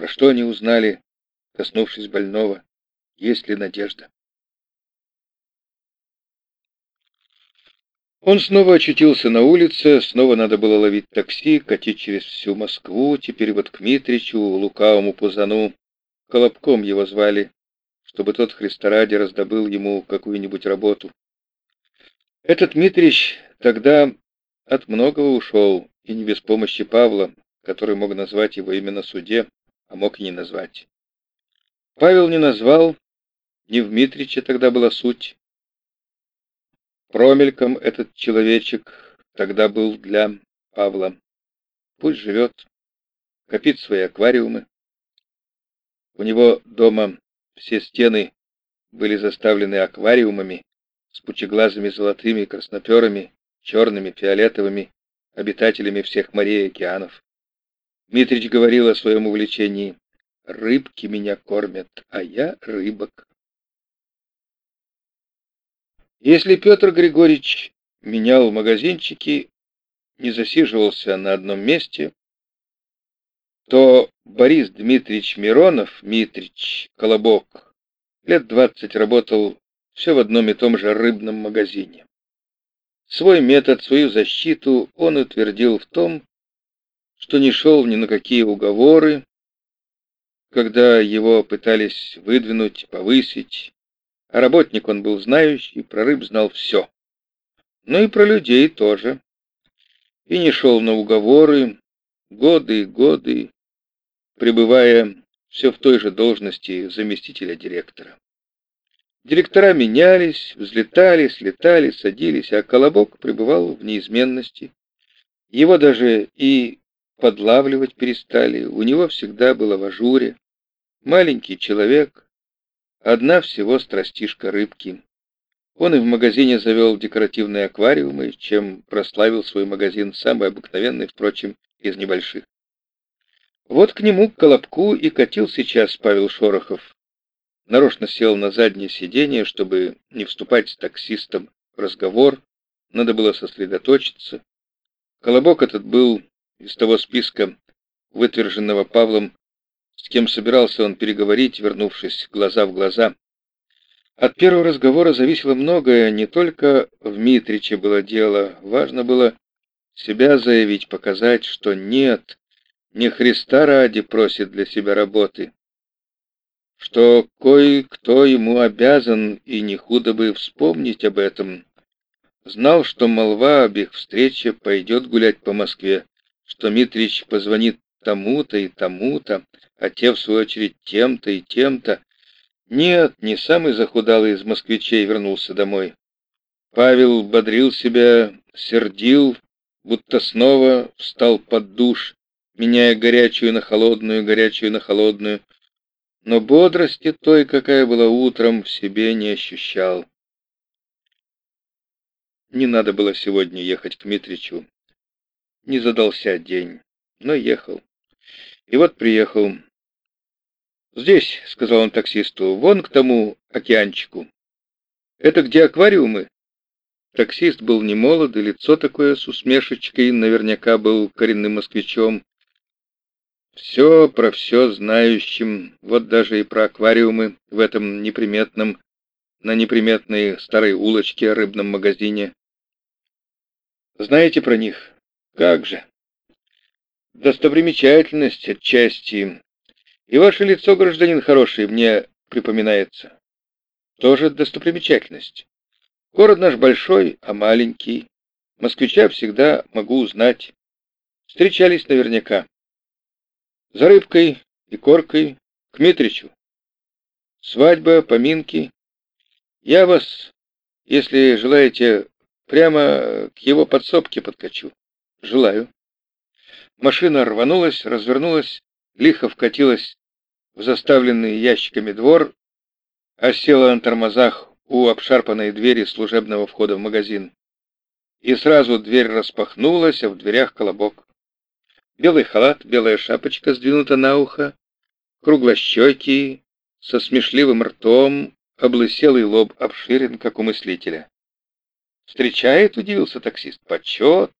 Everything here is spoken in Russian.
Про что они узнали, коснувшись больного? Есть ли надежда? Он снова очутился на улице, снова надо было ловить такси, катить через всю Москву, теперь вот к Митричу, лукавому пузану. Колобком его звали, чтобы тот Христа ради раздобыл ему какую-нибудь работу. Этот Митрич тогда от многого ушел, и не без помощи Павла, который мог назвать его именно суде, а мог и не назвать. Павел не назвал, не в Митриче тогда была суть. Промельком этот человечек тогда был для Павла. Пусть живет, копит свои аквариумы. У него дома все стены были заставлены аквариумами с пучеглазыми золотыми красноперами, черными, фиолетовыми, обитателями всех морей и океанов. Митрич говорил о своем увлечении. «Рыбки меня кормят, а я рыбок». Если Петр Григорьевич менял магазинчики, не засиживался на одном месте, то Борис Дмитриевич Миронов, Митрич, Колобок, лет двадцать работал все в одном и том же рыбном магазине. Свой метод, свою защиту он утвердил в том, что не шел ни на какие уговоры, когда его пытались выдвинуть, повысить, а работник он был знающий, про рыб знал все. Ну и про людей тоже. И не шел на уговоры, годы и годы, пребывая все в той же должности заместителя директора. Директора менялись, взлетали, слетали, садились, а Колобок пребывал в неизменности. Его даже и подлавливать перестали, у него всегда было в ажуре. Маленький человек, Одна всего страстишка рыбки. Он и в магазине завел декоративные аквариумы, чем прославил свой магазин, самый обыкновенный, впрочем, из небольших. Вот к нему, к Колобку, и катил сейчас Павел Шорохов. Нарочно сел на заднее сиденье, чтобы не вступать с таксистом в разговор, надо было сосредоточиться. Колобок этот был из того списка, вытверженного Павлом с кем собирался он переговорить, вернувшись глаза в глаза. От первого разговора зависело многое, не только в Митриче было дело, важно было себя заявить, показать, что нет, не Христа ради просит для себя работы, что кое-кто ему обязан, и не худо бы вспомнить об этом. Знал, что молва об их встрече пойдет гулять по Москве, что Митрич позвонит тому-то и тому-то, а те, в свою очередь, тем-то и тем-то. Нет, не самый захудалый из москвичей вернулся домой. Павел бодрил себя, сердил, будто снова встал под душ, меняя горячую на холодную, горячую на холодную, но бодрости той, какая была утром, в себе не ощущал. Не надо было сегодня ехать к Митричу. Не задался день, но ехал. И вот приехал. «Здесь», — сказал он таксисту, — «вон к тому океанчику». «Это где аквариумы?» Таксист был не молод, и лицо такое с усмешечкой, наверняка был коренным москвичом. Все про все знающим, вот даже и про аквариумы в этом неприметном, на неприметной старой улочке рыбном магазине. Знаете про них? Как же? достопримечательность отчасти. И ваше лицо, гражданин хороший, мне припоминается. Тоже достопримечательность. Город наш большой, а маленький. Москвича всегда могу узнать. Встречались наверняка. За рыбкой и коркой к Митричу. Свадьба, поминки. Я вас, если желаете, прямо к его подсобке подкачу. Желаю. Машина рванулась, развернулась, лихо вкатилась в заставленный ящиками двор, осела на тормозах у обшарпанной двери служебного входа в магазин. И сразу дверь распахнулась, а в дверях колобок. Белый халат, белая шапочка сдвинута на ухо, круглощекий, со смешливым ртом, облыселый лоб обширен, как у мыслителя. «Встречает?» — удивился таксист. «Почет!»